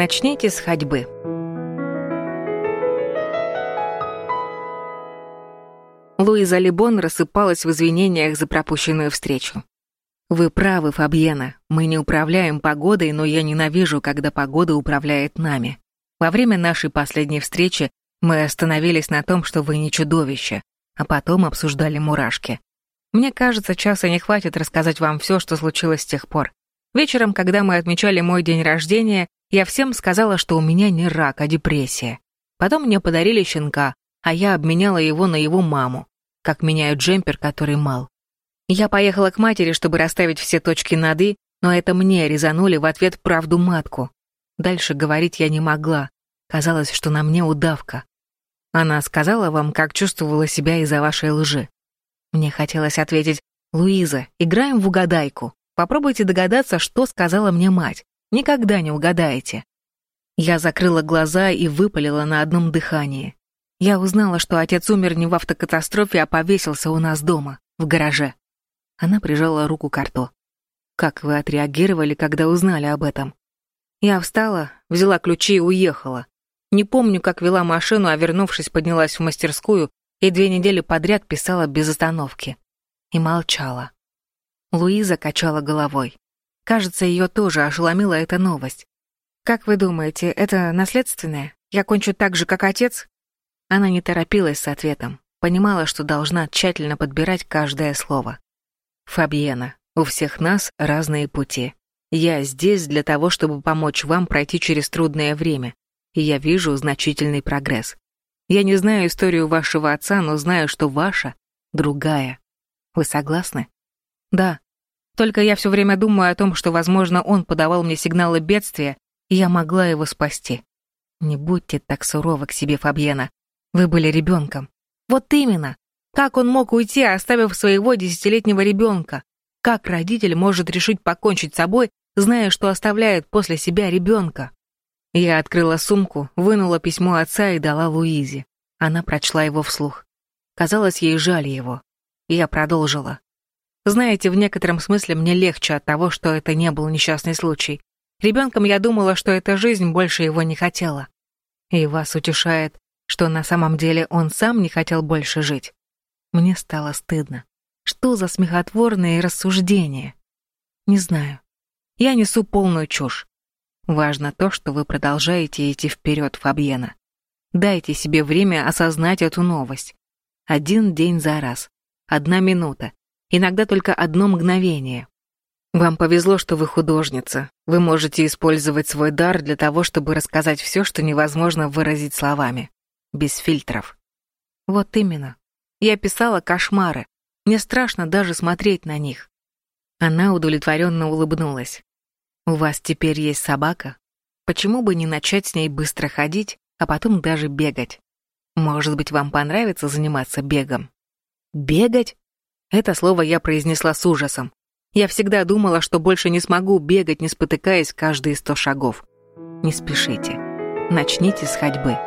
Начните с ходьбы. Луиза Либон рассыпалась в извинениях за пропущенную встречу. «Вы правы, Фабьена. Мы не управляем погодой, но я ненавижу, когда погода управляет нами. Во время нашей последней встречи мы остановились на том, что вы не чудовище, а потом обсуждали мурашки. Мне кажется, часа не хватит рассказать вам все, что случилось с тех пор. Вечером, когда мы отмечали мой день рождения, я всем сказала, что у меня не рак, а депрессия. Потом мне подарили щенка, а я обменяла его на его маму как меняют джемпер, который мал. Я поехала к матери, чтобы расставить все точки над «и», но это мне резанули в ответ правду матку. Дальше говорить я не могла. Казалось, что на мне удавка. Она сказала вам, как чувствовала себя из-за вашей лжи. Мне хотелось ответить, «Луиза, играем в угадайку. Попробуйте догадаться, что сказала мне мать. Никогда не угадаете». Я закрыла глаза и выпалила на одном дыхании. Я узнала, что отец умер не в автокатастрофе, а повесился у нас дома, в гараже. Она прижала руку к рту. Как вы отреагировали, когда узнали об этом? Я встала, взяла ключи и уехала. Не помню, как вела машину, а вернувшись, поднялась в мастерскую и две недели подряд писала без остановки. И молчала. Луиза качала головой. Кажется, ее тоже ошеломила эта новость. «Как вы думаете, это наследственное? Я кончу так же, как отец?» Она не торопилась с ответом, понимала, что должна тщательно подбирать каждое слово. «Фабьена, у всех нас разные пути. Я здесь для того, чтобы помочь вам пройти через трудное время, и я вижу значительный прогресс. Я не знаю историю вашего отца, но знаю, что ваша другая. Вы согласны? Да. Только я все время думаю о том, что, возможно, он подавал мне сигналы бедствия, и я могла его спасти. Не будьте так суровы к себе, Фабьена. Вы были ребенком. Вот именно. Как он мог уйти, оставив своего десятилетнего ребенка? Как родитель может решить покончить с собой, зная, что оставляет после себя ребенка? Я открыла сумку, вынула письмо отца и дала Луизе. Она прочла его вслух. Казалось, ей жаль его. Я продолжила. Знаете, в некотором смысле мне легче от того, что это не был несчастный случай. Ребенком я думала, что эта жизнь больше его не хотела. И вас утешает, что на самом деле он сам не хотел больше жить. Мне стало стыдно. Что за смехотворные рассуждения? Не знаю. Я несу полную чушь. Важно то, что вы продолжаете идти вперед, Фабьена. Дайте себе время осознать эту новость. Один день за раз. Одна минута. Иногда только одно мгновение. Вам повезло, что вы художница. Вы можете использовать свой дар для того, чтобы рассказать все, что невозможно выразить словами без фильтров. Вот именно. Я писала кошмары. Мне страшно даже смотреть на них. Она удовлетворенно улыбнулась. У вас теперь есть собака? Почему бы не начать с ней быстро ходить, а потом даже бегать? Может быть, вам понравится заниматься бегом? Бегать? Это слово я произнесла с ужасом. Я всегда думала, что больше не смогу бегать, не спотыкаясь каждые сто шагов. Не спешите. Начните с ходьбы.